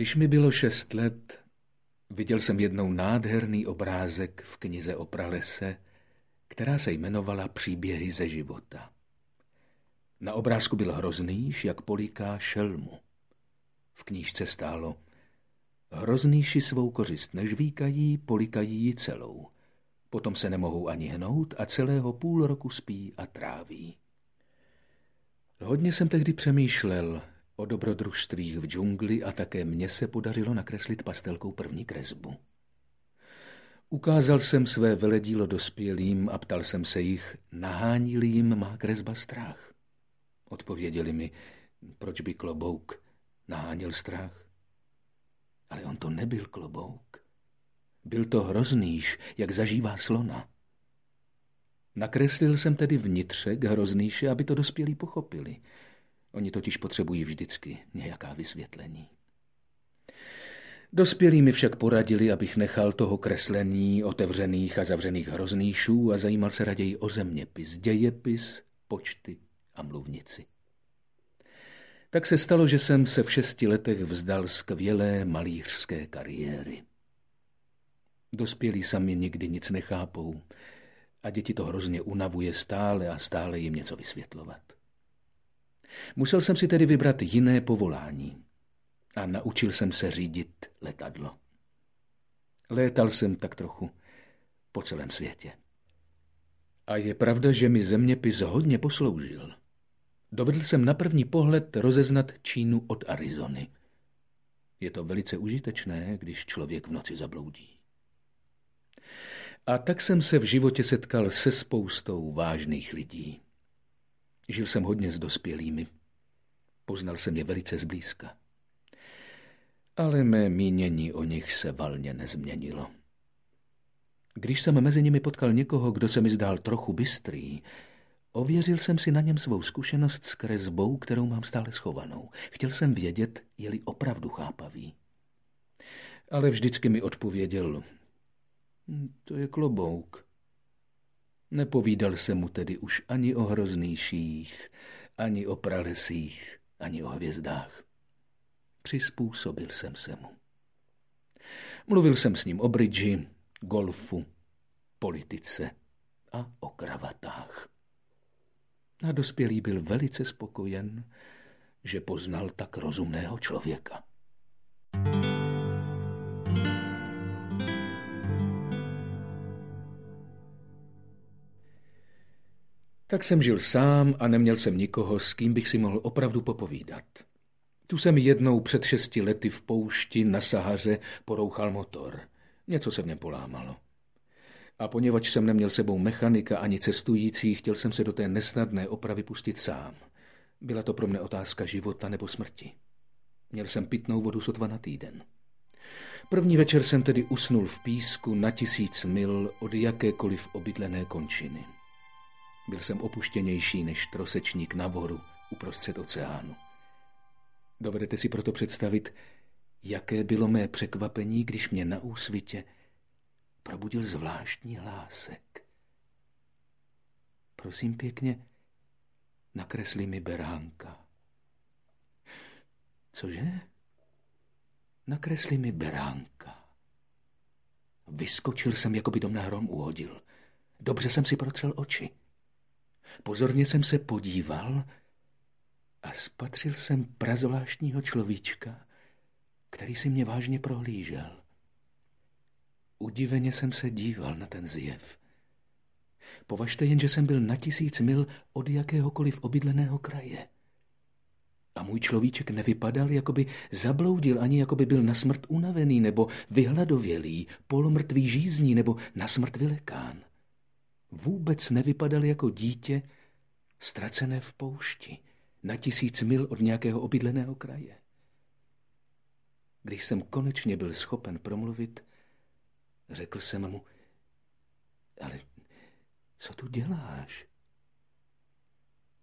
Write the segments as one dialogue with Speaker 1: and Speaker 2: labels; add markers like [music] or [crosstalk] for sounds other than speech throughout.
Speaker 1: Když mi bylo šest let, viděl jsem jednou nádherný obrázek v knize o pralese, která se jmenovala Příběhy ze života. Na obrázku byl hroznýš, jak poliká šelmu. V knížce stálo Hroznýši svou kořist nežvíkají, polikají ji celou. Potom se nemohou ani hnout a celého půl roku spí a tráví. Hodně jsem tehdy přemýšlel o dobrodružstvích v džungli a také mně se podařilo nakreslit pastelkou první kresbu. Ukázal jsem své veledílo dospělým a ptal jsem se jich, nahánil jim má kresba strach. Odpověděli mi, proč by klobouk naháněl strach. Ale on to nebyl klobouk. Byl to hroznýš, jak zažívá slona. Nakreslil jsem tedy vnitřek hroznýše, aby to dospělí pochopili. Oni totiž potřebují vždycky nějaká vysvětlení. Dospělí mi však poradili, abych nechal toho kreslení otevřených a zavřených hroznýšů a zajímal se raději o zeměpis, dějepis, počty a mluvnici. Tak se stalo, že jsem se v šesti letech vzdal skvělé malířské kariéry. Dospělí sami nikdy nic nechápou a děti to hrozně unavuje stále a stále jim něco vysvětlovat. Musel jsem si tedy vybrat jiné povolání a naučil jsem se řídit letadlo. Létal jsem tak trochu po celém světě. A je pravda, že mi zeměpis hodně posloužil. Dovedl jsem na první pohled rozeznat Čínu od Arizony. Je to velice užitečné, když člověk v noci zabloudí. A tak jsem se v životě setkal se spoustou vážných lidí. Žil jsem hodně s dospělými. Poznal jsem je velice zblízka. Ale mé mínění o nich se valně nezměnilo. Když jsem mezi nimi potkal někoho, kdo se mi zdál trochu bystrý, ověřil jsem si na něm svou zkušenost s kresbou, kterou mám stále schovanou. Chtěl jsem vědět, je-li opravdu chápavý. Ale vždycky mi odpověděl, hm, to je klobouk. Nepovídal se mu tedy už ani o hroznýších, ani o pralesích, ani o hvězdách. Přizpůsobil jsem se mu. Mluvil jsem s ním o bridži, golfu, politice a o kravatách. A dospělý byl velice spokojen, že poznal tak rozumného člověka. Tak jsem žil sám a neměl jsem nikoho, s kým bych si mohl opravdu popovídat. Tu jsem jednou před šesti lety v poušti na Sahaře porouchal motor. Něco se něm polámalo. A poněvadž jsem neměl sebou mechanika ani cestující, chtěl jsem se do té nesnadné opravy pustit sám. Byla to pro mne otázka života nebo smrti. Měl jsem pitnou vodu sotva na týden. První večer jsem tedy usnul v písku na tisíc mil od jakékoliv obydlené končiny. Byl jsem opuštěnější než trosečník na voru uprostřed oceánu. Dovedete si proto představit, jaké bylo mé překvapení, když mě na úsvitě probudil zvláštní hlásek. Prosím pěkně, nakresli mi beránka. Cože? Nakresli mi beránka. Vyskočil jsem, jako by dom na hrom uhodil. Dobře jsem si procel oči. Pozorně jsem se podíval a spatřil jsem prazvláštního človíčka, který si mě vážně prohlížel. Udiveně jsem se díval na ten zjev. Považte jen, že jsem byl na tisíc mil od jakéhokoliv obydleného kraje. A můj človíček nevypadal, jako by zabloudil, ani jako by byl na smrt unavený, nebo vyhladovělý, polomrtvý žízní, nebo na smrt vylekán. Vůbec nevypadal jako dítě, ztracené v poušti, na tisíc mil od nějakého obydleného kraje. Když jsem konečně byl schopen promluvit, řekl jsem mu, ale co tu děláš?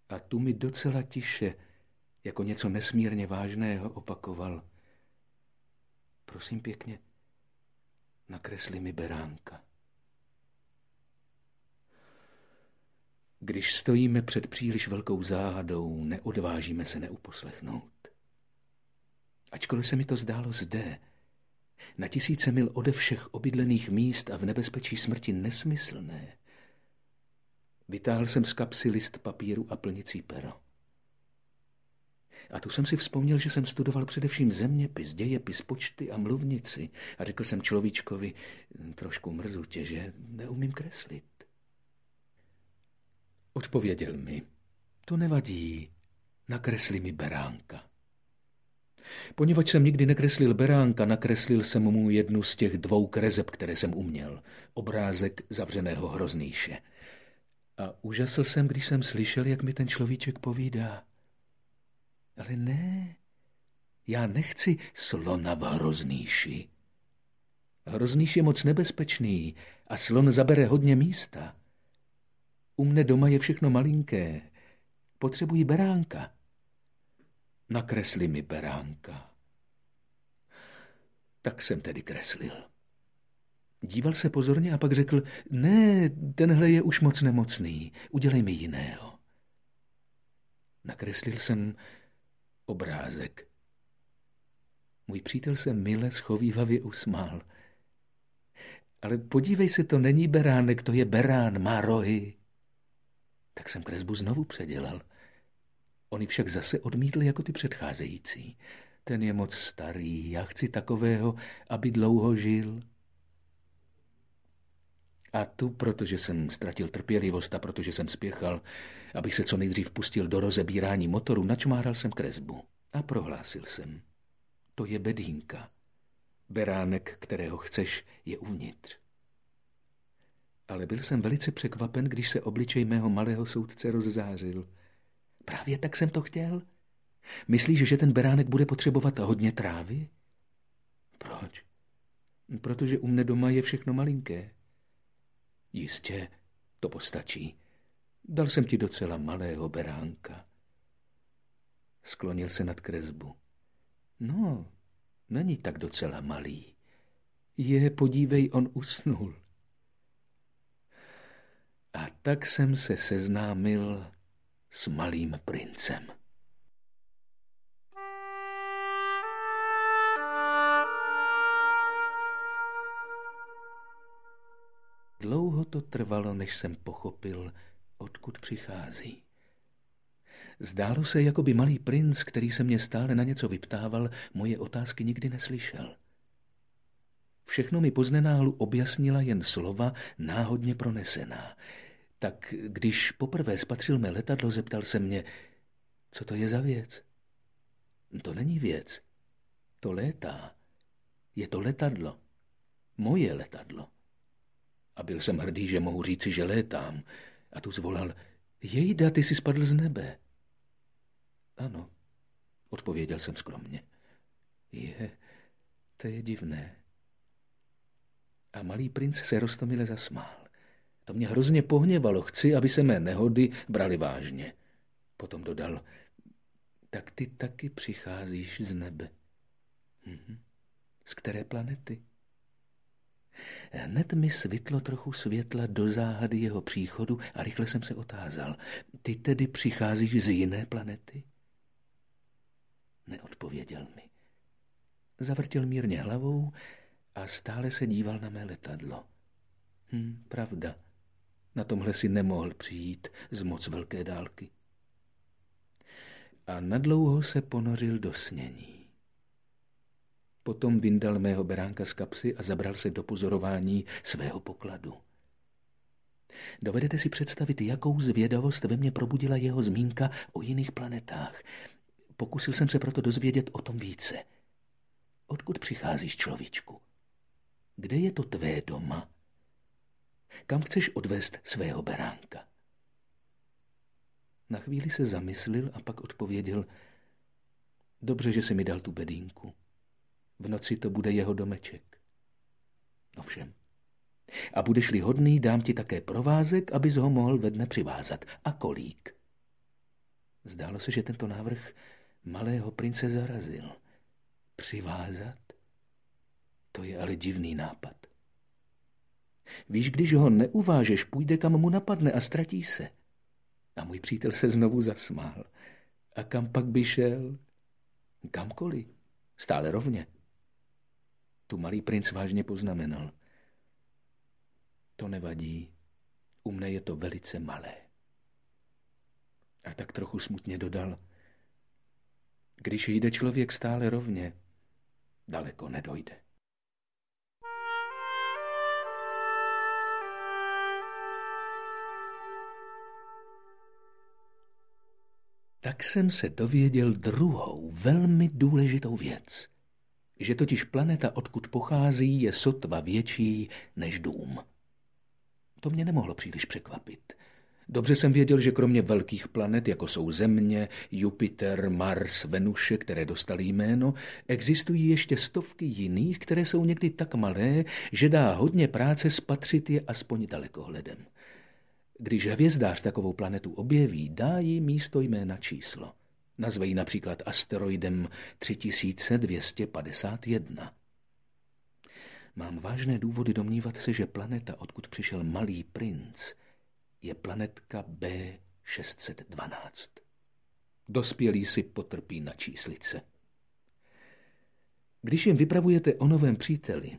Speaker 1: A tu mi docela tiše, jako něco nesmírně vážného, opakoval. Prosím pěkně, nakresli mi beránka. Když stojíme před příliš velkou záhadou, neodvážíme se neuposlechnout. Ačkoliv se mi to zdálo zde, na tisíce mil ode všech obydlených míst a v nebezpečí smrti nesmyslné, vytáhl jsem z kapsy list papíru a plnicí pero. A tu jsem si vzpomněl, že jsem studoval především zeměpis, dějepis, počty a mluvnici a řekl jsem človíčkovi, trošku mrzu tě, že neumím kreslit. Odpověděl mi, to nevadí, nakresli mi beránka. Poněvadž jsem nikdy nekreslil beránka, nakreslil jsem mu jednu z těch dvou krezeb, které jsem uměl. Obrázek zavřeného hroznýše. A úžasl jsem, když jsem slyšel, jak mi ten človíček povídá. Ale ne, já nechci slona v hroznýši. Hroznýš je moc nebezpečný a slon zabere hodně místa. U mne doma je všechno malinké. Potřebuji beránka. Nakresli mi beránka. Tak jsem tedy kreslil. Díval se pozorně a pak řekl, ne, tenhle je už moc nemocný, udělej mi jiného. Nakreslil jsem obrázek. Můj přítel se mile schovývavě usmál. Ale podívej se, to není beránek, to je berán, má rohy. Tak jsem kresbu znovu předělal. Oni však zase odmítli jako ty předcházející. Ten je moc starý, já chci takového, aby dlouho žil. A tu, protože jsem ztratil trpělivost a protože jsem spěchal, abych se co nejdřív pustil do rozebírání motoru, načmáral jsem kresbu a prohlásil jsem. To je bedínka. Beránek, kterého chceš, je uvnitř. Ale byl jsem velice překvapen, když se obličej mého malého soudce rozzářil. Právě tak jsem to chtěl. Myslíš, že ten beránek bude potřebovat hodně trávy? Proč? Protože u mne doma je všechno malinké. Jistě, to postačí. Dal jsem ti docela malého beránka. Sklonil se nad kresbu. No, není tak docela malý. Je, podívej, on usnul. A tak jsem se seznámil s malým princem. Dlouho to trvalo, než jsem pochopil, odkud přichází. Zdálo se, jako by malý princ, který se mě stále na něco vyptával, moje otázky nikdy neslyšel. Všechno mi poznenáhlu objasnila jen slova náhodně pronesená. Tak když poprvé spatřil mé letadlo, zeptal se mě, co to je za věc. To není věc. To létá. Je to letadlo. Moje letadlo. A byl jsem hrdý, že mohu říci, že létám. A tu zvolal, jejda, ty jsi spadl z nebe. Ano, odpověděl jsem skromně. Je, to je divné. A malý princ se roztomile zasmál. To mě hrozně pohněvalo. Chci, aby se mé nehody brali vážně. Potom dodal, tak ty taky přicházíš z nebe. Mhm. Z které planety? Hned mi svitlo trochu světla do záhady jeho příchodu a rychle jsem se otázal. Ty tedy přicházíš z jiné planety? Neodpověděl mi. Zavrtěl mírně hlavou a stále se díval na mé letadlo. Hm, pravda. Na tomhle si nemohl přijít z moc velké dálky. A nadlouho se ponořil do snění. Potom vyndal mého beránka z kapsy a zabral se do pozorování svého pokladu. Dovedete si představit, jakou zvědavost ve mně probudila jeho zmínka o jiných planetách. Pokusil jsem se proto dozvědět o tom více. Odkud přicházíš, človíčku? Kde je to tvé doma? Kam chceš odvést svého beránka? Na chvíli se zamyslil a pak odpověděl, dobře, že jsi mi dal tu bedínku. V noci to bude jeho domeček. Ovšem. A budeš-li hodný, dám ti také provázek, abys ho mohl ve dne přivázat. A kolík. Zdálo se, že tento návrh malého prince zarazil. Přivázat? To je ale divný nápad. Víš, když ho neuvážeš, půjde kam mu napadne a ztratí se. A můj přítel se znovu zasmál. A kam pak by šel? Kamkoliv. Stále rovně. Tu malý princ vážně poznamenal. To nevadí. U mne je to velice malé. A tak trochu smutně dodal. Když jde člověk stále rovně, daleko nedojde. Tak jsem se dověděl druhou, velmi důležitou věc. Že totiž planeta, odkud pochází, je sotva větší než dům. To mě nemohlo příliš překvapit. Dobře jsem věděl, že kromě velkých planet, jako jsou Země, Jupiter, Mars, Venuše, které dostaly jméno, existují ještě stovky jiných, které jsou někdy tak malé, že dá hodně práce spatřit je aspoň dalekohledem. Když hvězdář takovou planetu objeví, dá jí místo jména číslo. Nazve ji například asteroidem 3251. Mám vážné důvody domnívat se, že planeta, odkud přišel malý princ, je planetka B612. Dospělí si potrpí na číslice. Když jim vypravujete o novém příteli,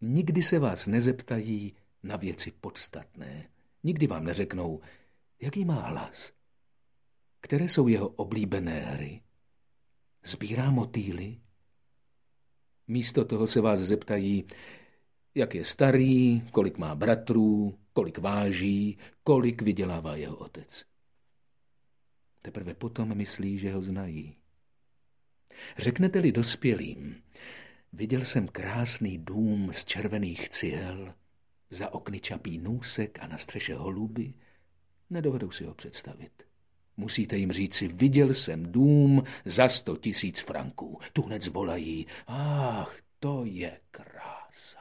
Speaker 1: nikdy se vás nezeptají na věci podstatné. Nikdy vám neřeknou, jaký má hlas, které jsou jeho oblíbené hry, sbírá motýly. Místo toho se vás zeptají, jak je starý, kolik má bratrů, kolik váží, kolik vydělává jeho otec. Teprve potom myslí, že ho znají. Řeknete-li dospělým, viděl jsem krásný dům z červených cihel, za okny čapí nůsek a na střeše holuby, nedovedou si ho představit. Musíte jim říci, viděl jsem dům za sto tisíc franků. Tu hned zvolají, ach, to je krása.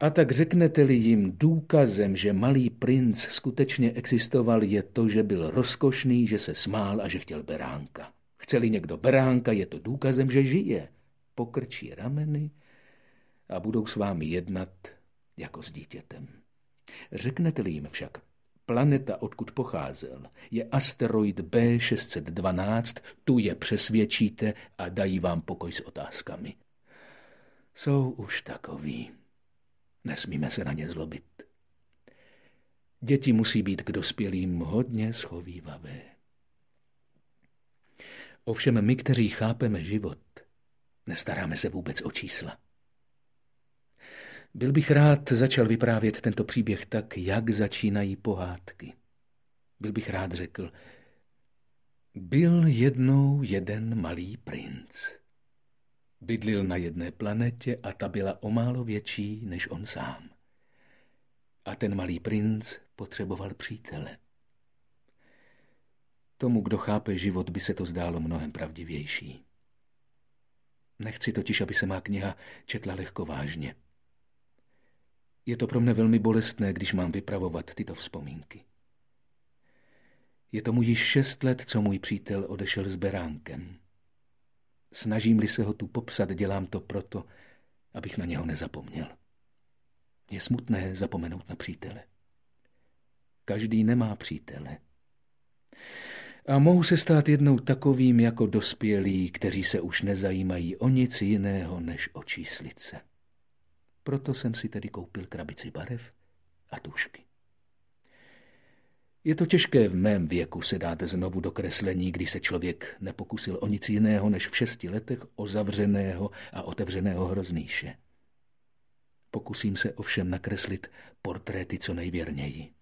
Speaker 1: A tak řeknete-li jim důkazem, že malý princ skutečně existoval, je to, že byl rozkošný, že se smál a že chtěl beránka. Chceli někdo beránka, je to důkazem, že žije. Pokrčí rameny a budou s vámi jednat jako s dítětem. Řeknete-li jim však, planeta, odkud pocházel, je asteroid B612, tu je přesvědčíte a dají vám pokoj s otázkami. Jsou už takový. Nesmíme se na ně zlobit. Děti musí být k dospělým hodně schovývavé. Ovšem my, kteří chápeme život, nestaráme se vůbec o čísla. Byl bych rád začal vyprávět tento příběh tak, jak začínají pohádky. Byl bych rád řekl, byl jednou jeden malý princ. Bydlil na jedné planetě a ta byla o málo větší než on sám. A ten malý princ potřeboval přítele. Tomu, kdo chápe život, by se to zdálo mnohem pravdivější. Nechci totiž, aby se má kniha četla lehko vážně. Je to pro mne velmi bolestné, když mám vypravovat tyto vzpomínky. Je tomu již šest let, co můj přítel odešel s beránkem. Snažím-li se ho tu popsat, dělám to proto, abych na něho nezapomněl. Je smutné zapomenout na přítele. Každý nemá přítele. A mohu se stát jednou takovým jako dospělí, kteří se už nezajímají o nic jiného než o číslice. Proto jsem si tedy koupil krabici barev a tušky. Je to těžké v mém věku se dát znovu do kreslení, když se člověk nepokusil o nic jiného než v šesti letech o zavřeného a otevřeného hroznýše. Pokusím se ovšem nakreslit portréty co nejvěrněji.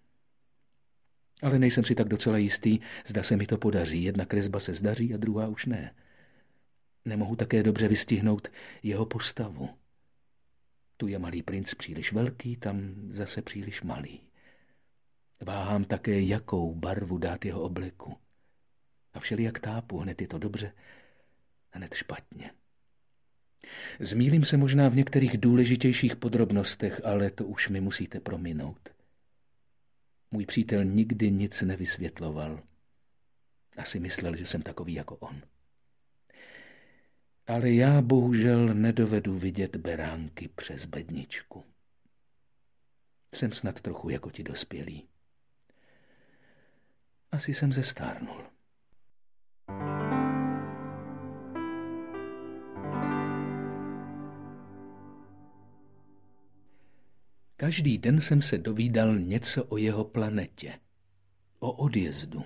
Speaker 1: Ale nejsem si tak docela jistý, zda se mi to podaří. Jedna kresba se zdaří a druhá už ne. Nemohu také dobře vystihnout jeho postavu. Tu je malý princ příliš velký, tam zase příliš malý. Váhám také, jakou barvu dát jeho obleku. A všelijak tápu, hned je to dobře, hned špatně. Zmílím se možná v některých důležitějších podrobnostech, ale to už mi musíte prominout. Můj přítel nikdy nic nevysvětloval. Asi myslel, že jsem takový jako on ale já bohužel nedovedu vidět beránky přes bedničku. Jsem snad trochu jako ti dospělí. Asi jsem zestárnul. Každý den jsem se dovídal něco o jeho planetě, o odjezdu,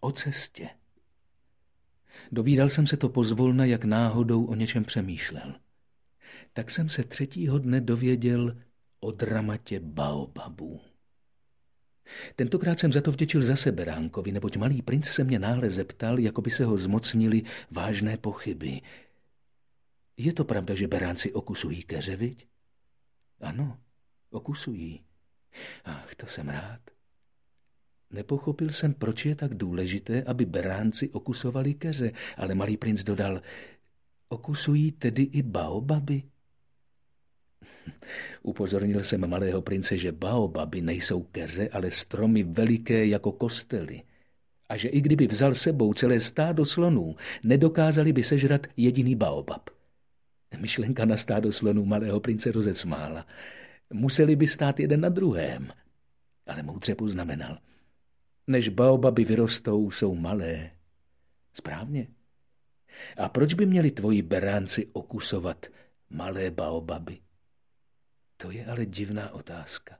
Speaker 1: o cestě. Dovídal jsem se to pozvolna, jak náhodou o něčem přemýšlel. Tak jsem se třetího dne dověděl o dramatě baobabů. Tentokrát jsem za to vděčil zase Beránkovi, neboť malý princ se mě náhle zeptal, jako by se ho zmocnili vážné pochyby. Je to pravda, že beránci okusují keře, viď? Ano, okusují. Ach, to jsem rád. Nepochopil jsem, proč je tak důležité, aby beránci okusovali keře, ale malý princ dodal, okusují tedy i baobaby? [laughs] Upozornil jsem malého prince, že baobaby nejsou keře, ale stromy veliké jako kostely. A že i kdyby vzal sebou celé stádo slonů, nedokázali by sežrat jediný baobab. Myšlenka na stádo slonů malého prince rozesmála. Museli by stát jeden na druhém. Ale moudře poznamenal. Než baobaby vyrostou, jsou malé. Správně. A proč by měli tvoji beránci okusovat malé baobaby? To je ale divná otázka.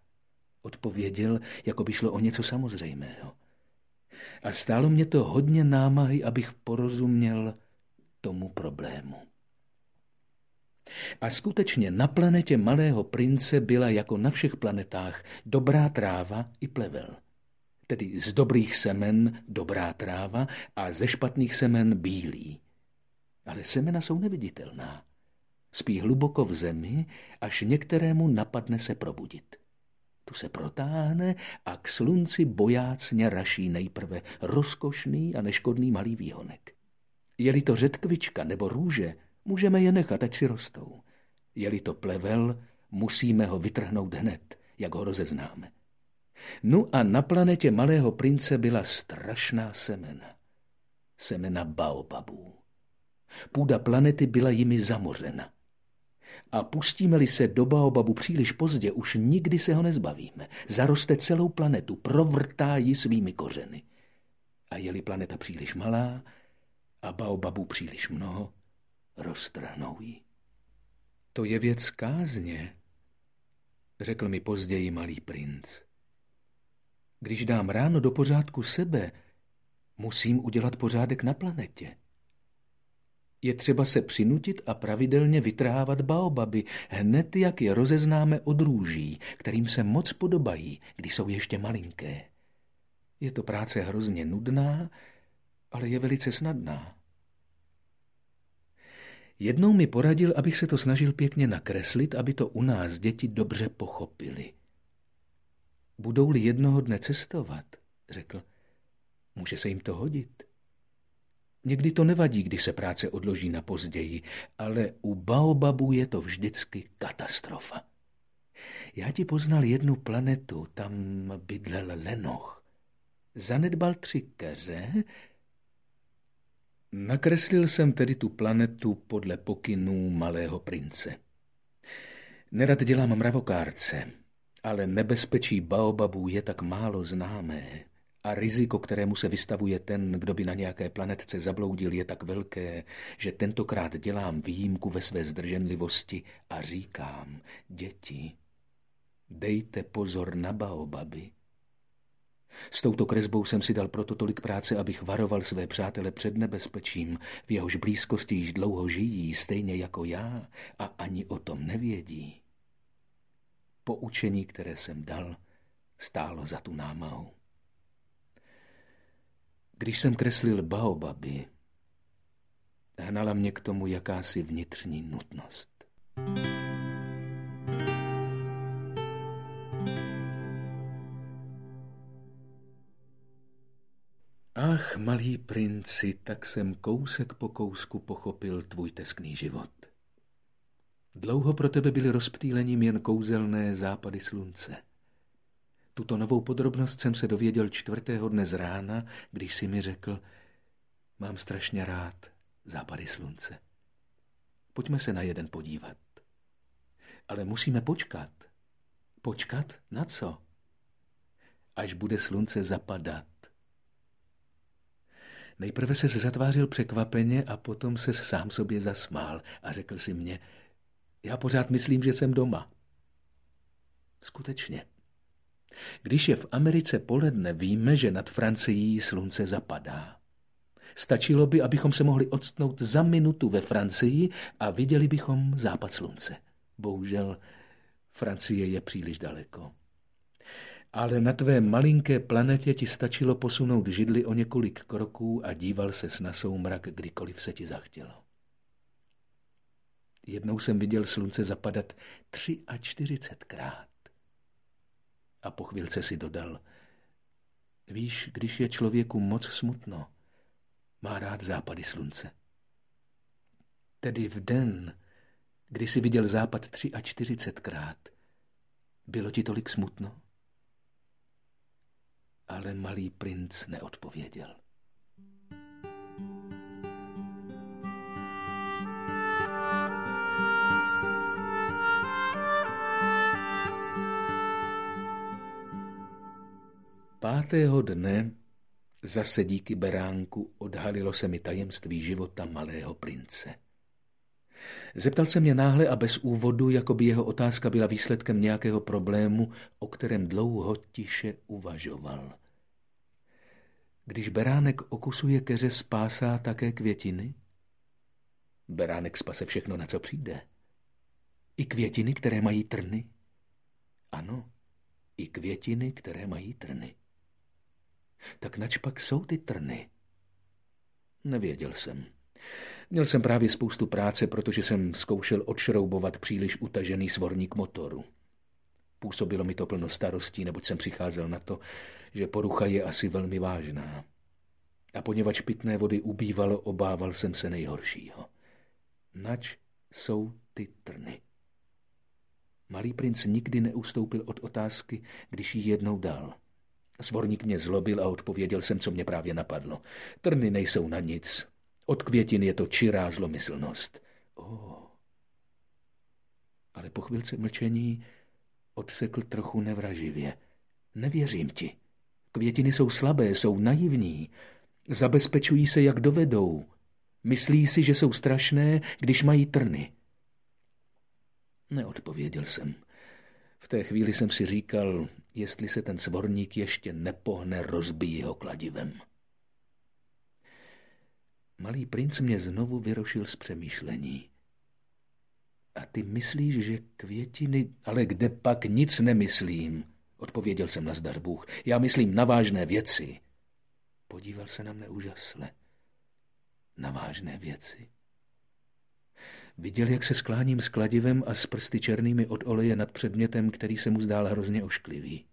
Speaker 1: Odpověděl, jako by šlo o něco samozřejmého. A stálo mě to hodně námahy, abych porozuměl tomu problému. A skutečně na planetě Malého prince byla jako na všech planetách dobrá tráva i plevel. Tedy z dobrých semen dobrá tráva a ze špatných semen bílý. Ale semena jsou neviditelná. Spí hluboko v zemi, až některému napadne se probudit. Tu se protáhne a k slunci bojácně raší nejprve rozkošný a neškodný malý výhonek. Je-li to řetkvička nebo růže, můžeme je nechat, ať si rostou. Je-li to plevel, musíme ho vytrhnout hned, jak ho rozeznáme. No a na planetě malého prince byla strašná semena. Semena baobabů. Půda planety byla jimi zamořena. A pustíme-li se do baobabu příliš pozdě, už nikdy se ho nezbavíme. Zaroste celou planetu, provrtá ji svými kořeny. A je-li planeta příliš malá a baobabu příliš mnoho, roztrhnou ji. To je věc kázně, řekl mi později malý princ. Když dám ráno do pořádku sebe, musím udělat pořádek na planetě. Je třeba se přinutit a pravidelně vytrhávat baobaby, hned jak je rozeznáme od růží, kterým se moc podobají, když jsou ještě malinké. Je to práce hrozně nudná, ale je velice snadná. Jednou mi poradil, abych se to snažil pěkně nakreslit, aby to u nás děti dobře pochopili. Budou-li jednoho dne cestovat, řekl, může se jim to hodit. Někdy to nevadí, když se práce odloží na později, ale u baobabů je to vždycky katastrofa. Já ti poznal jednu planetu, tam bydlel Lenoch. Zanedbal tři keře. Nakreslil jsem tedy tu planetu podle pokynů malého prince. Nerad dělám mravokárce, ale nebezpečí baobabů je tak málo známé, a riziko, kterému se vystavuje ten, kdo by na nějaké planetce zabloudil, je tak velké, že tentokrát dělám výjimku ve své zdrženlivosti a říkám, děti, dejte pozor na baobaby. S touto kresbou jsem si dal proto tolik práce, abych varoval své přátele před nebezpečím, v jehož blízkosti již dlouho žijí, stejně jako já, a ani o tom nevědí. Poučení, které jsem dal, stálo za tu námahu. Když jsem kreslil baobaby, hnala mě k tomu jakási vnitřní nutnost. Ach, malý princi, tak jsem kousek po kousku pochopil tvůj teskný život. Dlouho pro tebe byly rozptýlením jen kouzelné západy slunce. Tuto novou podrobnost jsem se dověděl čtvrtého dne z rána, když si mi řekl, mám strašně rád západy slunce. Pojďme se na jeden podívat. Ale musíme počkat. Počkat na co? Až bude slunce zapadat. Nejprve se zatvářil překvapeně a potom se sám sobě zasmál a řekl si mě, já pořád myslím, že jsem doma. Skutečně. Když je v Americe poledne, víme, že nad Francií slunce zapadá. Stačilo by, abychom se mohli odstnout za minutu ve Francii a viděli bychom západ slunce. Bohužel Francie je příliš daleko. Ale na tvé malinké planetě ti stačilo posunout židli o několik kroků a díval se na soumrak, kdykoliv se ti zachtělo. Jednou jsem viděl slunce zapadat tři a čtyřicetkrát. A po chvilce si dodal, víš, když je člověku moc smutno, má rád západy slunce. Tedy v den, kdy si viděl západ tři a čtyřicetkrát, bylo ti tolik smutno? Ale malý princ neodpověděl. Pátého dne zase díky beránku odhalilo se mi tajemství života malého prince. Zeptal se mě náhle a bez úvodu, jako by jeho otázka byla výsledkem nějakého problému, o kterém dlouho tiše uvažoval. Když beránek okusuje keře, spásá také květiny? Beránek spase všechno, na co přijde. I květiny, které mají trny? Ano, i květiny, které mají trny. Tak nač pak jsou ty trny? Nevěděl jsem. Měl jsem právě spoustu práce, protože jsem zkoušel odšroubovat příliš utažený svorník motoru. Působilo mi to plno starostí, neboť jsem přicházel na to, že porucha je asi velmi vážná. A poněvadž pitné vody ubývalo, obával jsem se nejhoršího. Nač jsou ty trny? Malý princ nikdy neustoupil od otázky, když ji jednou dal. Svorník mě zlobil a odpověděl jsem, co mě právě napadlo. Trny nejsou na nic. Od květin je to čirá zlomyslnost. Oh. Ale po chvilce mlčení odsekl trochu nevraživě. Nevěřím ti. Květiny jsou slabé, jsou naivní. Zabezpečují se, jak dovedou. Myslí si, že jsou strašné, když mají trny. Neodpověděl jsem. V té chvíli jsem si říkal, jestli se ten svorník ještě nepohne, rozbíjí ho kladivem. Malý princ mě znovu vyrošil z přemýšlení. A ty myslíš, že květiny... Ale kde pak nic nemyslím, odpověděl jsem na zdar Bůh. Já myslím na vážné věci. Podíval se na mne úžasle. Na vážné věci? Viděl, jak se skláním s a s prsty černými od oleje nad předmětem, který se mu zdál hrozně ošklivý.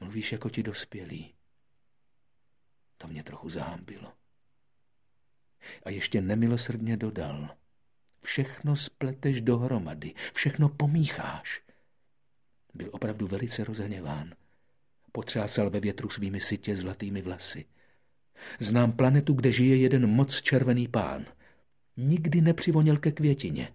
Speaker 1: Mluvíš jako ti dospělí. To mě trochu zahambilo. A ještě nemilosrdně dodal. Všechno spleteš dohromady, všechno pomícháš. Byl opravdu velice rozhněván. Potřásal ve větru svými sytě zlatými vlasy. Znám planetu, kde žije jeden moc červený pán – Nikdy nepřivonil ke květině.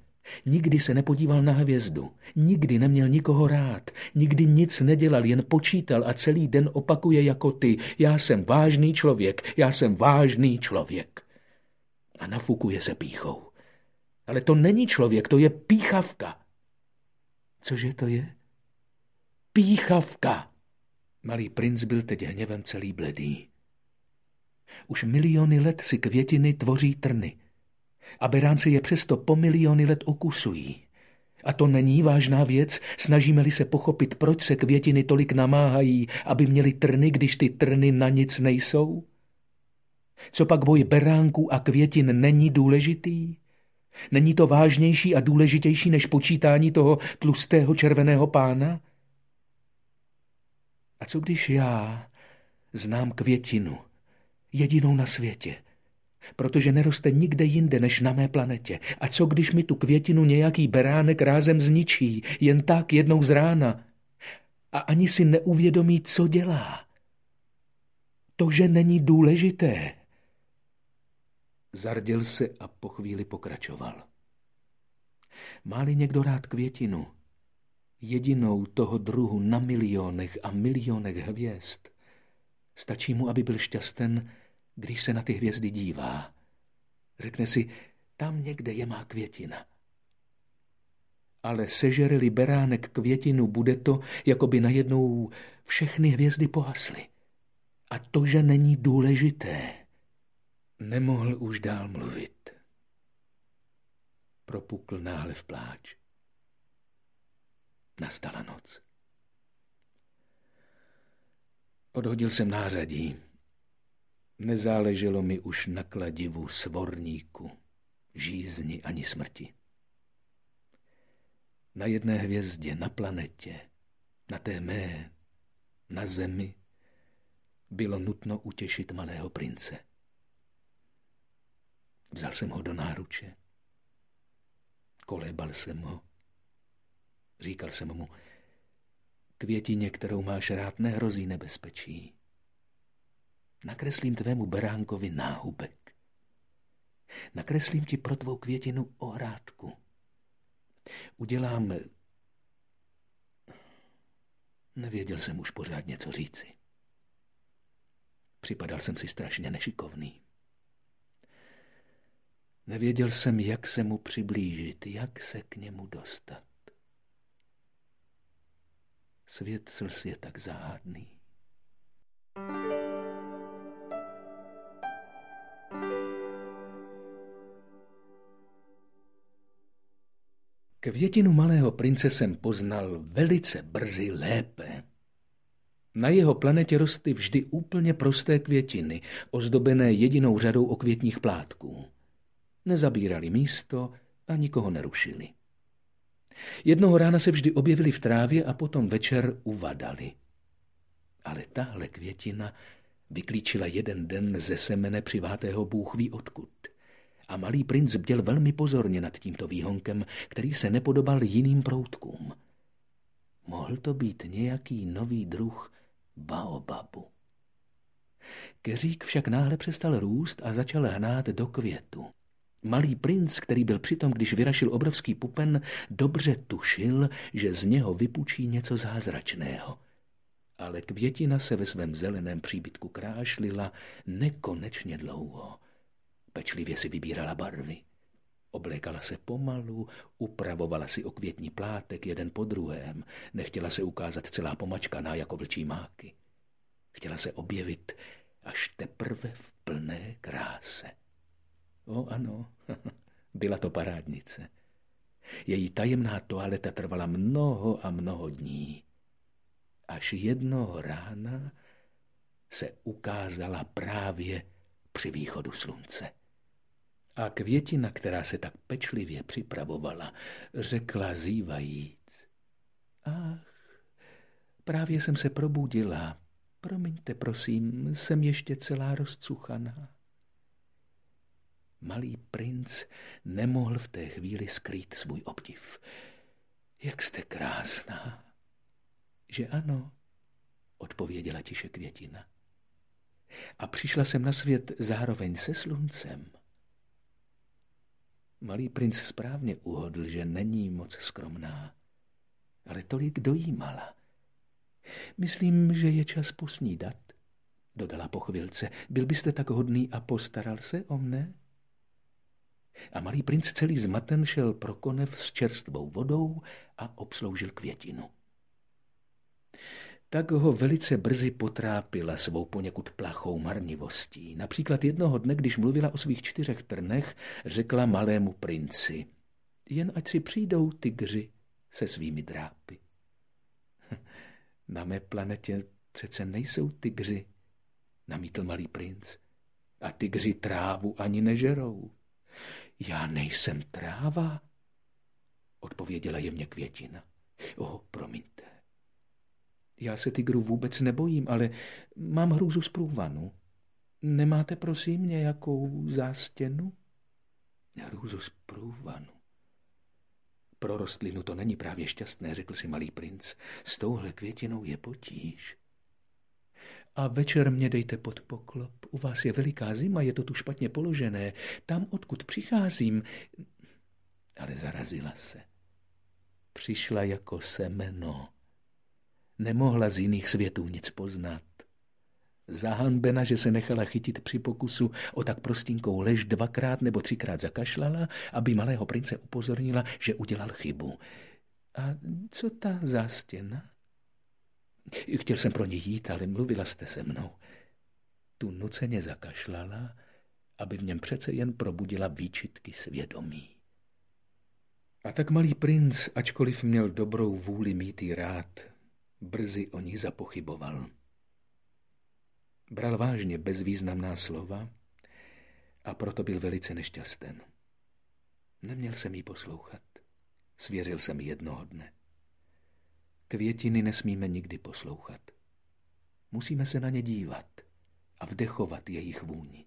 Speaker 1: Nikdy se nepodíval na hvězdu. Nikdy neměl nikoho rád. Nikdy nic nedělal, jen počítal a celý den opakuje jako ty. Já jsem vážný člověk, já jsem vážný člověk. A nafukuje se píchou. Ale to není člověk, to je píchavka. Cože to je? Píchavka. Malý princ byl teď hněvem celý bledý. Už miliony let si květiny tvoří trny. A beránci je přesto po miliony let okusují. A to není vážná věc, snažíme-li se pochopit, proč se květiny tolik namáhají, aby měly trny, když ty trny na nic nejsou? Co pak boj beránků a květin není důležitý? Není to vážnější a důležitější než počítání toho tlustého červeného pána? A co když já znám květinu, jedinou na světě, protože neroste nikde jinde než na mé planetě. A co když mi tu květinu nějaký beránek rázem zničí, jen tak jednou z rána? A ani si neuvědomí, co dělá. To, že není důležité. Zardil se a po chvíli pokračoval. Máli někdo rád květinu, jedinou toho druhu na milionech a milionech hvězd, stačí mu, aby byl šťasten, když se na ty hvězdy dívá. Řekne si, tam někde je má květina. ale sežereli beránek květinu, bude to, jako by najednou všechny hvězdy pohasly. A to, že není důležité. Nemohl už dál mluvit. Propukl náhle v pláč. Nastala noc. Odhodil jsem nářadí. Nezáleželo mi už na kladivu svorníku, žízni ani smrti. Na jedné hvězdě, na planetě, na té mé, na zemi, bylo nutno utěšit malého prince. Vzal jsem ho do náruče. Kolébal jsem ho. Říkal jsem mu, květině, kterou máš rád, nehrozí nebezpečí. Nakreslím tvému beránkovi náhubek. Nakreslím ti pro tvou květinu ohrádku. Udělám... Nevěděl jsem už pořádně, co říci. Připadal jsem si strašně nešikovný. Nevěděl jsem, jak se mu přiblížit, jak se k němu dostat. Svět slz je tak záhadný. Květinu malého prince jsem poznal velice brzy lépe. Na jeho planetě rostly vždy úplně prosté květiny, ozdobené jedinou řadou okvětních plátků. Nezabírali místo a nikoho nerušili. Jednoho rána se vždy objevili v trávě a potom večer uvadali. Ale tahle květina vyklíčila jeden den ze semene přivátého Bůh ví odkud. A malý princ bděl velmi pozorně nad tímto výhonkem, který se nepodobal jiným proutkům. Mohl to být nějaký nový druh baobabu. Keřík však náhle přestal růst a začal hnát do květu. Malý princ, který byl přitom, když vyrašil obrovský pupen, dobře tušil, že z něho vypučí něco zázračného. Ale květina se ve svém zeleném příbytku krášlila nekonečně dlouho. Pečlivě si vybírala barvy. Oblékala se pomalu, upravovala si okvětní plátek jeden po druhém, nechtěla se ukázat celá pomačkaná jako vlčí máky. Chtěla se objevit až teprve v plné kráse. O ano, [laughs] byla to parádnice. Její tajemná toaleta trvala mnoho a mnoho dní. Až jednoho rána se ukázala právě při východu slunce. A květina, která se tak pečlivě připravovala, řekla zývajíc. Ach, právě jsem se probudila. Promiňte, prosím, jsem ještě celá rozcuchaná. Malý princ nemohl v té chvíli skrýt svůj obdiv. Jak jste krásná. Že ano, odpověděla tiše květina. A přišla jsem na svět zároveň se sluncem. Malý princ správně uhodl, že není moc skromná, ale tolik dojímala. Myslím, že je čas posnídat, dodala po chvilce. Byl byste tak hodný a postaral se o mne? A malý princ celý zmaten šel pro konev s čerstvou vodou a obsloužil květinu. Tak ho velice brzy potrápila svou poněkud plachou marnivostí. Například jednoho dne, když mluvila o svých čtyřech trnech, řekla malému princi, jen ať si přijdou tygři se svými drápy. [laughs] Na mé planetě přece nejsou tygři, namítl malý princ. A tygři trávu ani nežerou. Já nejsem tráva, odpověděla jemně květina. O. Já se tygru vůbec nebojím, ale mám hrůzu z průvanu. Nemáte, prosím, nějakou zástěnu? Hrůzu z průvanu. Pro rostlinu to není právě šťastné, řekl si malý princ. S touhle květinou je potíž. A večer mě dejte pod poklop. U vás je veliká zima, je to tu špatně položené. Tam, odkud přicházím. Ale zarazila se. Přišla jako semeno. Nemohla z jiných světů nic poznat. Zahanbena, že se nechala chytit při pokusu o tak prostinkou lež dvakrát nebo třikrát zakašlala, aby malého prince upozornila, že udělal chybu. A co ta zástěna? Chtěl jsem pro ní jít, ale mluvila jste se mnou. Tu nuceně zakašlala, aby v něm přece jen probudila výčitky svědomí. A tak malý princ, ačkoliv měl dobrou vůli mít jí rád, brzy o ní zapochyboval. Bral vážně bezvýznamná slova a proto byl velice nešťasten. Neměl jsem jí poslouchat. Svěřil jsem jednoho dne. Květiny nesmíme nikdy poslouchat. Musíme se na ně dívat a vdechovat jejich vůni.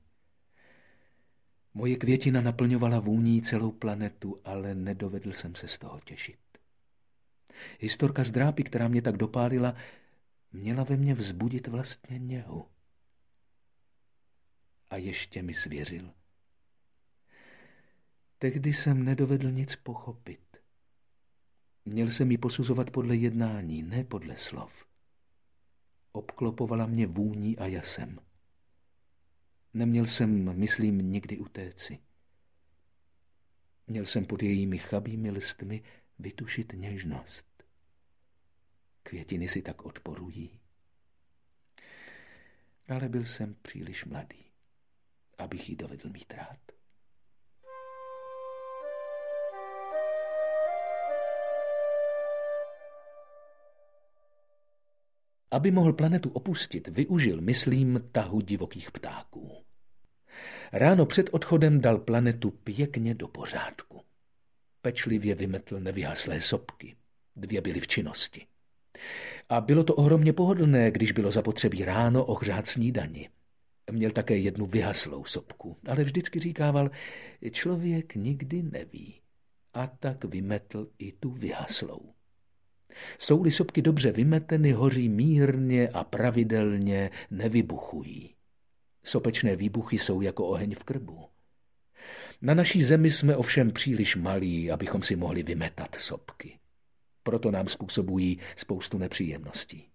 Speaker 1: Moje květina naplňovala vůní celou planetu, ale nedovedl jsem se z toho těšit. Historka z drápy, která mě tak dopálila, měla ve mně vzbudit vlastně něhu. A ještě mi svěřil. Tehdy jsem nedovedl nic pochopit. Měl jsem ji posuzovat podle jednání, ne podle slov. Obklopovala mě vůní a jasem. Neměl jsem, myslím, nikdy utéci. Měl jsem pod jejími chabými listmi vytušit něžnost. Květiny si tak odporují. Ale byl jsem příliš mladý, abych ji dovedl mít rád. Aby mohl planetu opustit, využil, myslím, tahu divokých ptáků. Ráno před odchodem dal planetu pěkně do pořádku. Pečlivě vymetl nevyhaslé sopky. Dvě byly v činnosti. A bylo to ohromně pohodlné, když bylo zapotřebí ráno ohřát snídani. Měl také jednu vyhaslou sopku, ale vždycky říkával, člověk nikdy neví. A tak vymetl i tu vyhaslou. Jsou-li sopky dobře vymeteny, hoří mírně a pravidelně, nevybuchují. Sopečné výbuchy jsou jako oheň v krbu. Na naší zemi jsme ovšem příliš malí, abychom si mohli vymetat sopky. Proto nám způsobují spoustu nepříjemností.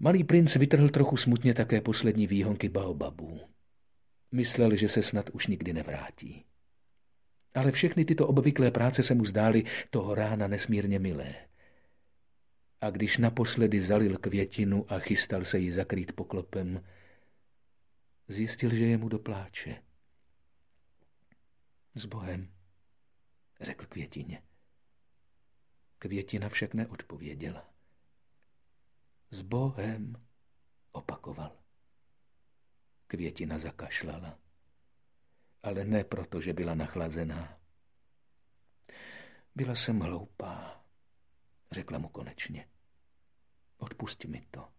Speaker 1: Malý princ vytrhl trochu smutně také poslední výhonky baobabů. Myslel, že se snad už nikdy nevrátí. Ale všechny tyto obvyklé práce se mu zdály toho rána nesmírně milé. A když naposledy zalil květinu a chystal se jí zakrýt poklopem, zjistil, že je mu do pláče. S Bohem, řekl květině. Květina však neodpověděla. S Bohem, opakoval. Květina zakašlala ale ne proto, že byla nachlazená. Byla jsem hloupá, řekla mu konečně. Odpusti mi to.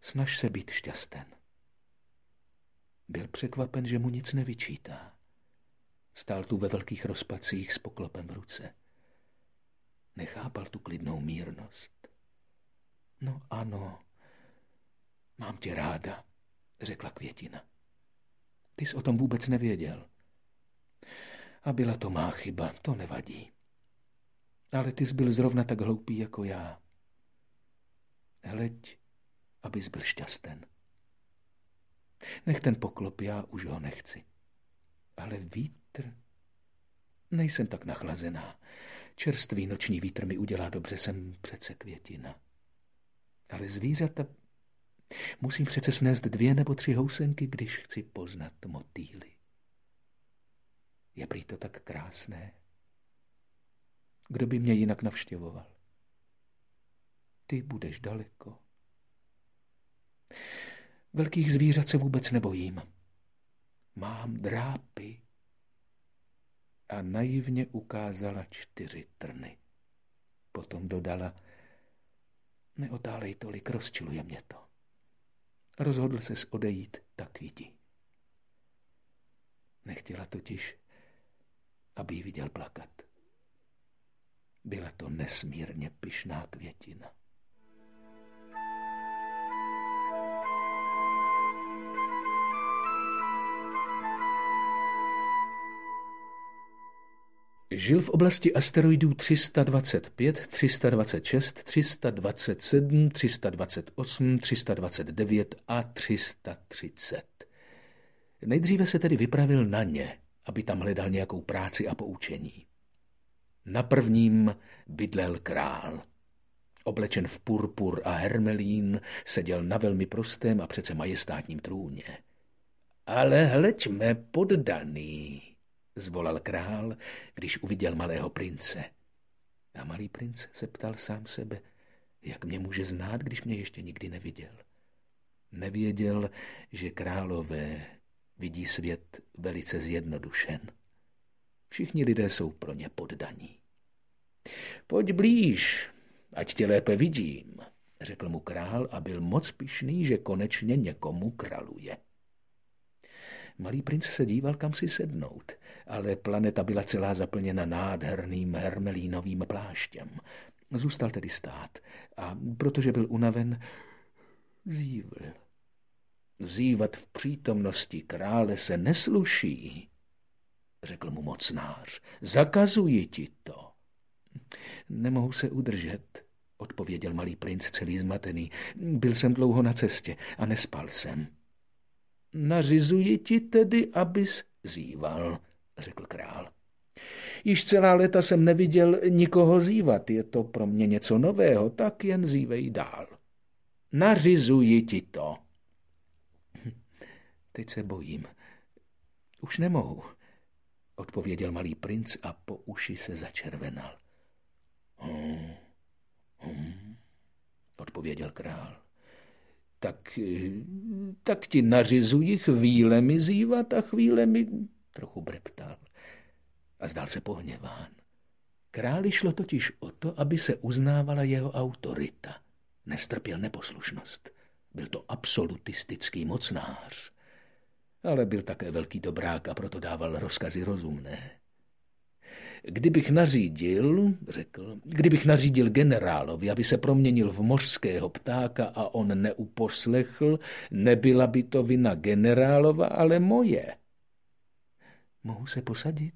Speaker 1: Snaž se být šťasten. Byl překvapen, že mu nic nevyčítá. Stál tu ve velkých rozpacích s poklopem v ruce. Nechápal tu klidnou mírnost. No ano, mám tě ráda, řekla květina. Ty jsi o tom vůbec nevěděl. A byla to má chyba, to nevadí. Ale ty jsi byl zrovna tak hloupý jako já. Hleď, abys byl šťasten. Nech ten poklop, já už ho nechci. Ale vítr... Nejsem tak nachlazená. Čerstvý noční vítr mi udělá dobře, jsem přece květina. Ale zvířata Musím přece snést dvě nebo tři housenky, když chci poznat motýly. Je prý to tak krásné. Kdo by mě jinak navštěvoval? Ty budeš daleko. Velkých zvířat se vůbec nebojím. Mám drápy. A naivně ukázala čtyři trny. Potom dodala, neotálej tolik, rozčiluje mě to. Rozhodl se odejít, tak jdi. Nechtěla totiž, aby ji viděl plakat. Byla to nesmírně pyšná květina. Žil v oblasti asteroidů 325, 326, 327, 328, 329 a 330. Nejdříve se tedy vypravil na ně, aby tam hledal nějakou práci a poučení. Na prvním bydlel král. Oblečen v purpur a hermelín, seděl na velmi prostém a přece majestátním trůně. Ale hleďme poddaný, zvolal král, když uviděl malého prince. A malý princ se ptal sám sebe, jak mě může znát, když mě ještě nikdy neviděl. Nevěděl, že králové vidí svět velice zjednodušen. Všichni lidé jsou pro ně poddaní. Pojď blíž, ať tě lépe vidím, řekl mu král a byl moc pišný, že konečně někomu kraluje. Malý princ se díval, kam si sednout, ale planeta byla celá zaplněna nádherným hermelínovým pláštěm. Zůstal tedy stát a protože byl unaven, zívl. Zívat v přítomnosti krále se nesluší, řekl mu mocnář. Zakazuji ti to. Nemohu se udržet, odpověděl malý princ celý zmatený. Byl jsem dlouho na cestě a nespal jsem. Nařizuji ti tedy, abys zýval, řekl král. Již celá léta jsem neviděl nikoho zývat, je to pro mě něco nového, tak jen zívej dál. Nařizuji ti to. [laughs] Teď se bojím. Už nemohu, odpověděl malý princ a po uši se začervenal. Hmm, hmm, odpověděl král. Tak, tak ti nařizuji chvílemi zývat a chvílemi trochu breptal a zdal se pohněván. Králi šlo totiž o to, aby se uznávala jeho autorita. Nestrpěl neposlušnost. Byl to absolutistický mocnář. Ale byl také velký dobrák a proto dával rozkazy rozumné. Kdybych nařídil, řekl, kdybych nařídil generálovi, aby se proměnil v mořského ptáka a on neuposlechl, nebyla by to vina generálova, ale moje. Mohu se posadit?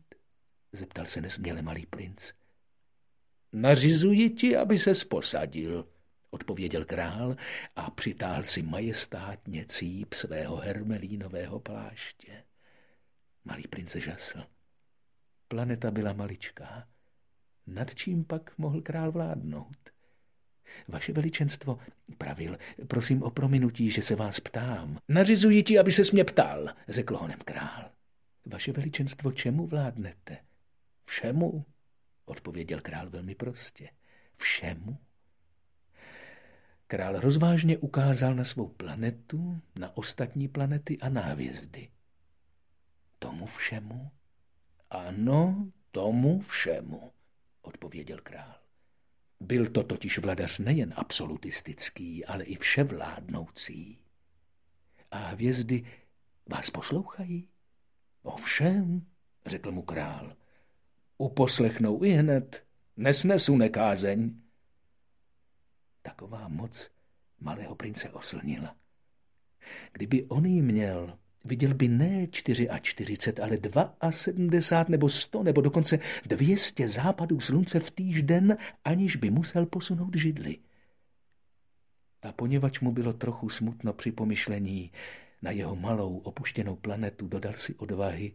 Speaker 1: zeptal se nesměle malý princ. Nařizuji ti, aby se posadil, odpověděl král a přitáhl si majestátně cíp svého hermelínového pláště. Malý princ žasl. Planeta byla maličká. Nad čím pak mohl král vládnout? Vaše veličenstvo, pravil, prosím o prominutí, že se vás ptám. Nařizuji ti, aby se mě ptal, řekl honem král. Vaše veličenstvo, čemu vládnete? Všemu, odpověděl král velmi prostě. Všemu? Král rozvážně ukázal na svou planetu, na ostatní planety a návězdy. Tomu všemu? Ano, tomu všemu, odpověděl král. Byl to totiž vladař nejen absolutistický, ale i vševládnoucí. A hvězdy vás poslouchají? Ovšem, řekl mu král, uposlechnou i hned, nesnesu nekázeň. Taková moc malého prince oslnila. Kdyby on jí měl, viděl by ne 44, ale 72 nebo 100 nebo dokonce 200 západů slunce v týžden, aniž by musel posunout židli. A poněvadž mu bylo trochu smutno při pomyšlení na jeho malou opuštěnou planetu, dodal si odvahy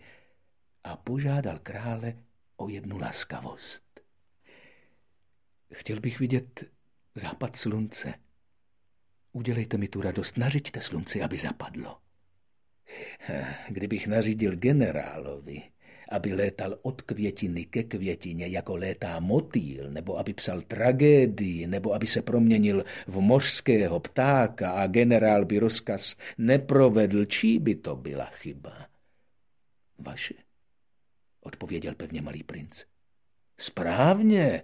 Speaker 1: a požádal krále o jednu laskavost. Chtěl bych vidět západ slunce. Udělejte mi tu radost, nařiďte slunci, aby zapadlo. Kdybych nařídil generálovi, aby létal od květiny ke květině, jako létá motýl, nebo aby psal tragédii, nebo aby se proměnil v mořského ptáka a generál by rozkaz neprovedl, čí by to byla chyba? Vaše, odpověděl pevně malý princ. Správně,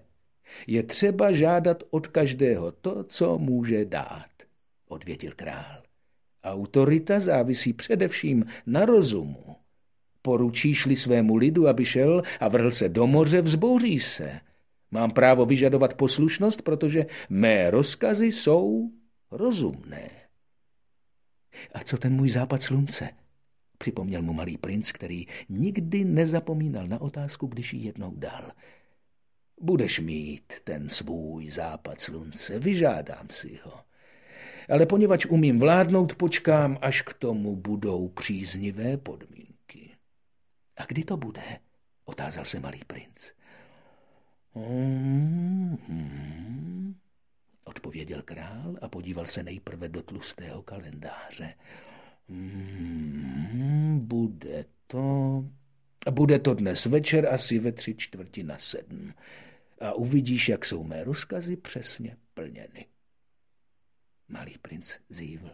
Speaker 1: je třeba žádat od každého to, co může dát, odvětil král. Autorita závisí především na rozumu. Poručíš-li svému lidu, aby šel a vrhl se do moře, vzbouří se. Mám právo vyžadovat poslušnost, protože mé rozkazy jsou rozumné. A co ten můj západ slunce? Připomněl mu malý princ, který nikdy nezapomínal na otázku, když ji jednou dal. Budeš mít ten svůj západ slunce, vyžádám si ho. Ale poněvadž umím vládnout, počkám, až k tomu budou příznivé podmínky. A kdy to bude? otázal se malý princ. Hmm, odpověděl král a podíval se nejprve do tlustého kalendáře. Hmm, bude to... Bude to dnes večer asi ve tři čtvrti na sedm. A uvidíš, jak jsou mé rozkazy přesně plněny. Malý princ zívl.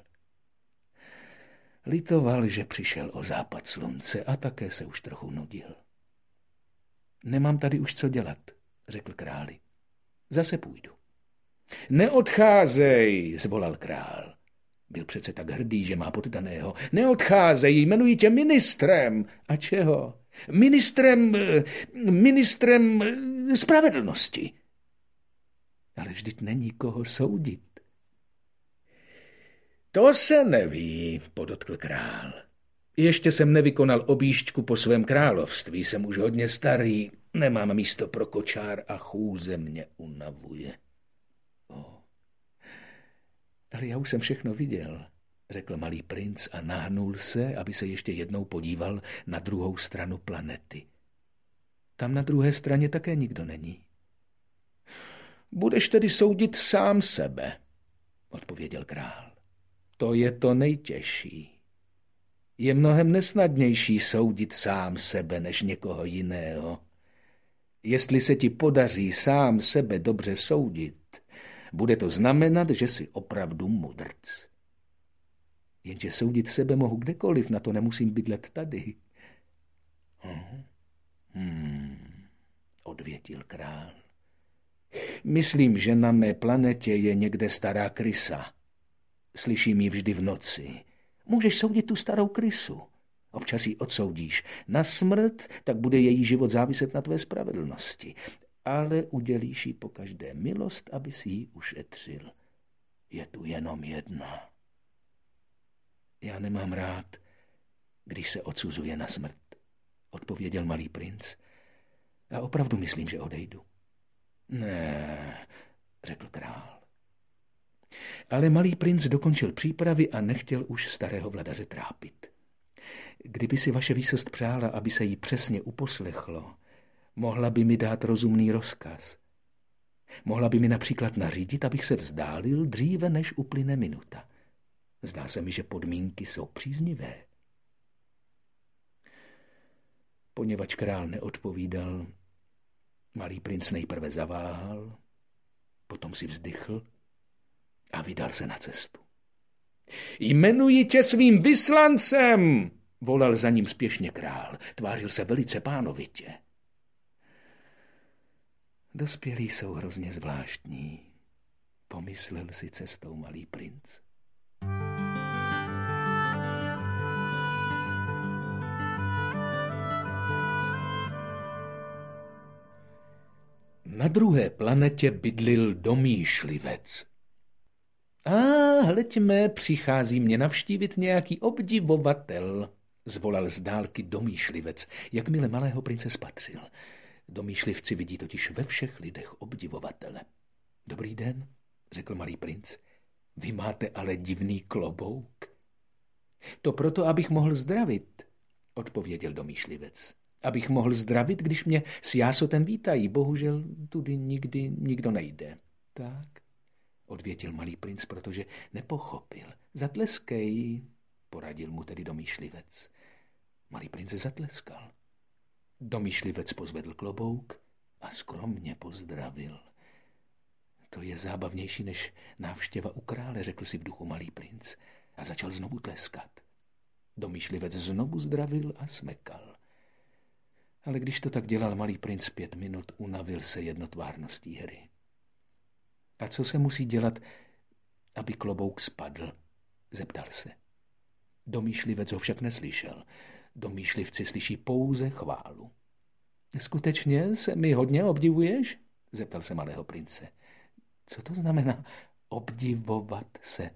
Speaker 1: Litoval, že přišel o západ slunce a také se už trochu nudil. Nemám tady už co dělat, řekl králi. Zase půjdu. Neodcházej, zvolal král. Byl přece tak hrdý, že má poddaného. Neodcházej, jmenuji tě ministrem. A čeho? Ministrem, ministrem spravedlnosti. Ale vždyť není koho soudit. To se neví, podotkl král. Ještě jsem nevykonal objížďku po svém království, jsem už hodně starý, nemám místo pro kočár a chůze mě unavuje. O. Ale já už jsem všechno viděl, řekl malý princ a nahnul se, aby se ještě jednou podíval na druhou stranu planety. Tam na druhé straně také nikdo není. Budeš tedy soudit sám sebe, odpověděl král. To je to nejtěžší. Je mnohem nesnadnější soudit sám sebe než někoho jiného. Jestli se ti podaří sám sebe dobře soudit, bude to znamenat, že jsi opravdu mudrc. Jenže soudit sebe mohu kdekoliv, na to nemusím bydlet tady. Hmm, odvětil král. Myslím, že na mé planetě je někde stará krysa. Slyším ji vždy v noci. Můžeš soudit tu starou krysu. Občas ji odsoudíš na smrt, tak bude její život záviset na tvé spravedlnosti. Ale udělíš jí po každé milost, aby si ji ušetřil. Je tu jenom jedna. Já nemám rád, když se odsuzuje na smrt, odpověděl malý princ. Já opravdu myslím, že odejdu. Ne, řekl král. Ale malý princ dokončil přípravy a nechtěl už starého vladaře trápit. Kdyby si vaše výsost přála, aby se jí přesně uposlechlo, mohla by mi dát rozumný rozkaz. Mohla by mi například nařídit, abych se vzdálil dříve, než uplyne minuta. Zdá se mi, že podmínky jsou příznivé. Poněvadž král neodpovídal, malý princ nejprve zaváhal, potom si vzdychl a vydal se na cestu. Jmenuji tě svým vyslancem, volal za ním spěšně král. Tvářil se velice pánovitě. Dospělí jsou hrozně zvláštní, pomyslel si cestou malý princ. Na druhé planetě bydlil domýšlivec. A hleďme, přichází mě navštívit nějaký obdivovatel, zvolal z dálky domýšlivec, jakmile malého prince spatřil. Domýšlivci vidí totiž ve všech lidech obdivovatele. Dobrý den, řekl malý princ. Vy máte ale divný klobouk. To proto, abych mohl zdravit, odpověděl domýšlivec. Abych mohl zdravit, když mě s jásotem vítají. Bohužel tudy nikdy nikdo nejde. Tak, odvětil malý princ, protože nepochopil. Zatleskej, poradil mu tedy domýšlivec. Malý princ zatleskal. Domýšlivec pozvedl klobouk a skromně pozdravil. To je zábavnější než návštěva u krále, řekl si v duchu malý princ a začal znovu tleskat. Domýšlivec znovu zdravil a smekal. Ale když to tak dělal malý princ pět minut, unavil se jednotvárností hry. A co se musí dělat, aby klobouk spadl? Zeptal se. Domýšlivec ho však neslyšel. Domýšlivci slyší pouze chválu. Skutečně se mi hodně obdivuješ? Zeptal se malého prince. Co to znamená obdivovat se?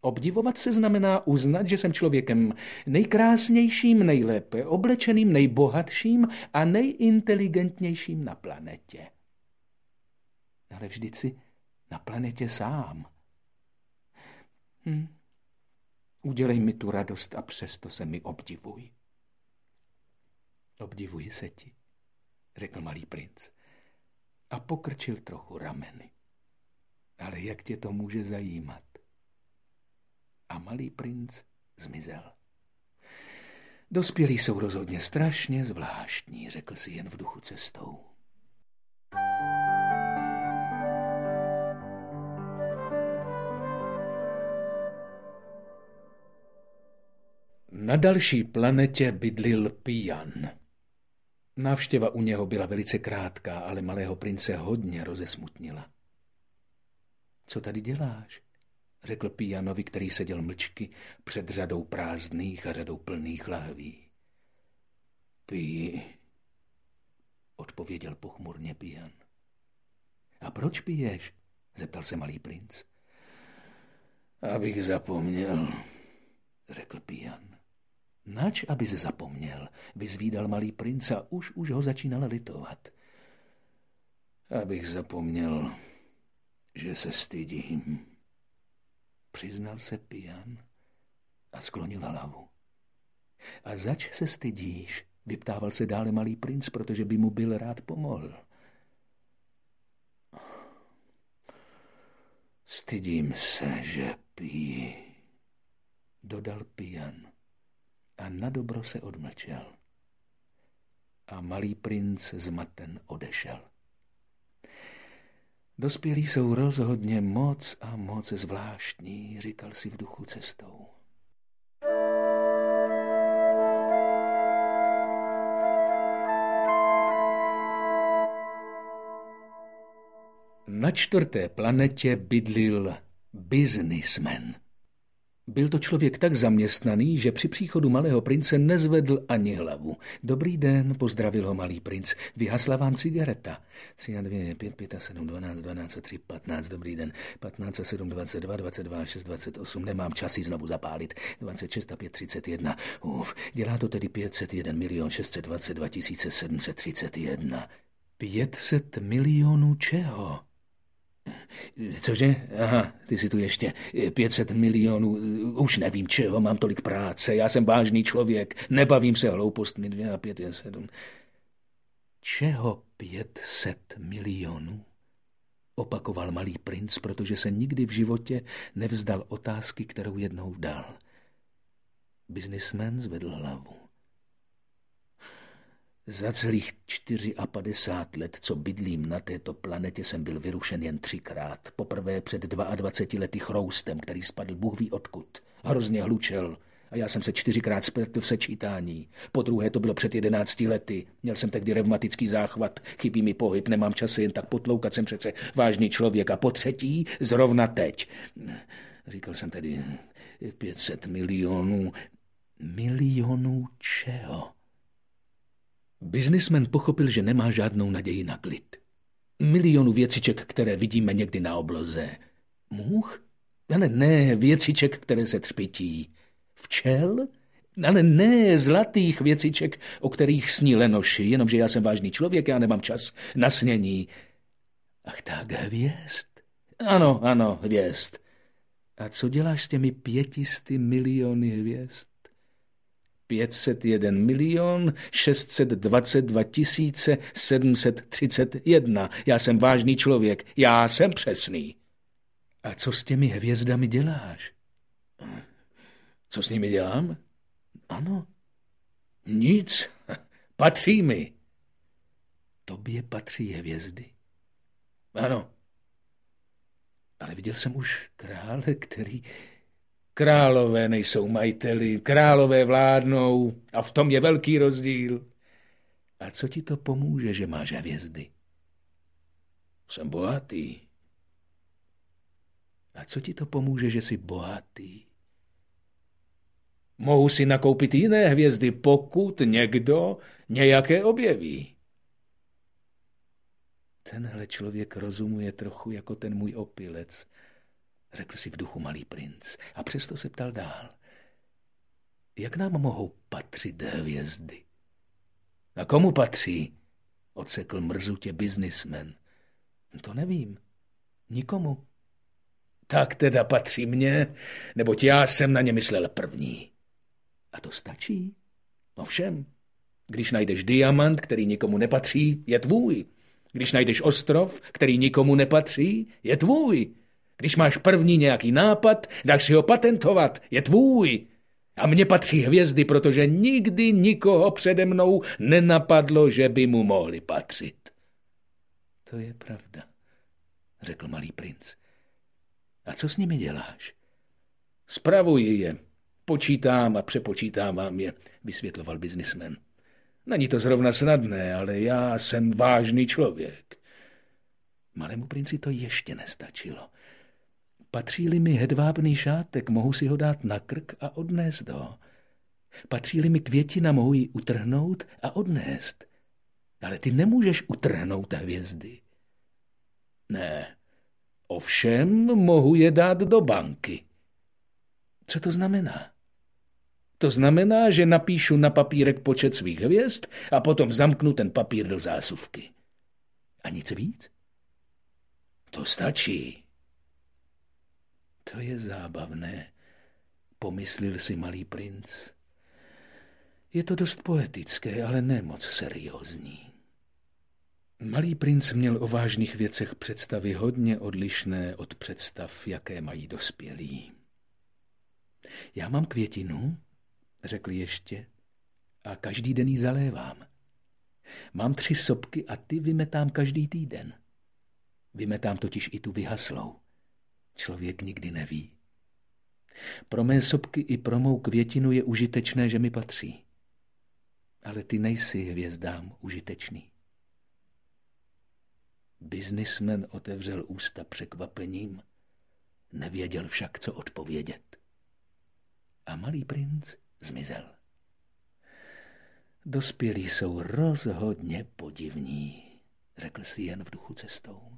Speaker 1: Obdivovat se znamená uznat, že jsem člověkem nejkrásnějším, nejlépe oblečeným, nejbohatším a nejinteligentnějším na planetě. Ale vždyť si na planetě sám. Hm. Udělej mi tu radost a přesto se mi obdivuj. Obdivuji se ti, řekl malý princ. a pokrčil trochu rameny. Ale jak tě to může zajímat? A malý princ zmizel. Dospělí jsou rozhodně strašně zvláštní, řekl si jen v duchu cestou. Na další planetě bydlil Pijan. Návštěva u něho byla velice krátká, ale malého prince hodně rozesmutnila. Co tady děláš? řekl Pijanovi, který seděl mlčky před řadou prázdných a řadou plných lahví. Pí, odpověděl pochmurně Pijan. A proč piješ? zeptal se malý princ. Abych zapomněl, řekl Pijan. Nač, aby se zapomněl, vyzvídal malý princ a už už ho začínal litovat. Abych zapomněl, že se stydím. Přiznal se pijan a sklonil hlavu. A zač se stydíš? Vyptával se dále malý princ, protože by mu byl rád pomohl. Stydím se, že pí, dodal pijan a na dobro se odmlčel. A malý princ zmaten odešel. Dospělí jsou rozhodně moc a moc zvláštní, říkal si v duchu cestou. Na čtvrté planetě bydlil businessman. Byl to člověk tak zaměstnaný, že při příchodu malého prince nezvedl ani hlavu. Dobrý den, pozdravil ho malý princ. Vyhasla vám cigareta. 3 a 2, 5, 5 a 7, 12, 12 a 3, 15. Dobrý den. 15 a 7, 22, 22 6, 28. Nemám čas si znovu zapálit. 26 a 5, 31. Uf, dělá to tedy 501 milion 622 731. 500 milionů čeho? Cože? Aha, ty si tu ještě 500 milionů, už nevím čeho, mám tolik práce, já jsem vážný člověk, nebavím se hloupostmi, dvě a pět je sedm. Čeho 500 milionů? Opakoval malý princ, protože se nikdy v životě nevzdal otázky, kterou jednou dal. Biznismen zvedl hlavu. Za celých 54 let, co bydlím na této planetě, jsem byl vyrušen jen třikrát. Poprvé před 22 lety chroustem, který spadl Bůh ví odkud. Hrozně hlučel a já jsem se čtyřikrát spletl v sečítání. Po druhé to bylo před jedenácti lety. Měl jsem tehdy revmatický záchvat, chybí mi pohyb, nemám čas jen tak potloukat, jsem přece vážný člověk. A po třetí, zrovna teď. Říkal jsem tedy 500 milionů. Milionů čeho? Biznismen pochopil, že nemá žádnou naději na klid. Milionu věciček, které vidíme někdy na obloze. Much? Ale ne, věciček, které se třpití. Včel? Ale ne, zlatých věciček, o kterých sní lenoši, jenomže já jsem vážný člověk, já nemám čas na snění. Ach tak, hvězd? Ano, ano, hvězd. A co děláš s těmi pětisty miliony hvězd? 501 milion 622 tisíce 731. Já jsem vážný člověk, já jsem přesný. A co s těmi hvězdami děláš? Co s nimi dělám? Ano. Nic. Patří mi. Tobě patří hvězdy. Ano. Ale viděl jsem už krále, který Králové nejsou majiteli, králové vládnou a v tom je velký rozdíl. A co ti to pomůže, že máš hvězdy? Jsem bohatý. A co ti to pomůže, že jsi bohatý? Mohu si nakoupit jiné hvězdy, pokud někdo nějaké objeví. Tenhle člověk rozumuje trochu jako ten můj opilec, řekl si v duchu malý princ a přesto se ptal dál. Jak nám mohou patřit hvězdy? A komu patří? Odsekl mrzutě biznismen. To nevím. Nikomu. Tak teda patří mně, neboť já jsem na ně myslel první. A to stačí? No. Když najdeš diamant, který nikomu nepatří, je tvůj. Když najdeš ostrov, který nikomu nepatří, je tvůj. Když máš první nějaký nápad, dáš si ho patentovat, je tvůj. A mně patří hvězdy, protože nikdy nikoho přede mnou nenapadlo, že by mu mohly patřit. To je pravda, řekl malý princ. A co s nimi děláš? Spravuji je. Počítám a přepočítávám je, vysvětloval biznismen. Není to zrovna snadné, ale já jsem vážný člověk. Malému princi to ještě nestačilo. Patří-li mi hedvábný šátek, mohu si ho dát na krk a odnést ho. Patří-li mi květina, mohu ji utrhnout a odnést. Ale ty nemůžeš utrhnout hvězdy. Ne, ovšem mohu je dát do banky. Co to znamená? To znamená, že napíšu na papírek počet svých hvězd a potom zamknu ten papír do zásuvky. A nic víc? To stačí. To je zábavné, pomyslil si malý princ. Je to dost poetické, ale ne moc seriózní. Malý princ měl o vážných věcech představy hodně odlišné od představ, jaké mají dospělí. Já mám květinu, řekl ještě, a každý den ji zalévám. Mám tři sopky a ty vymetám každý týden. Vymetám totiž i tu vyhaslou. Člověk nikdy neví. Pro mé sopky i pro mou květinu je užitečné, že mi patří. Ale ty nejsi hvězdám užitečný. Biznismen otevřel ústa překvapením, nevěděl však, co odpovědět. A malý princ zmizel. Dospělí jsou rozhodně podivní, řekl si jen v duchu cestou.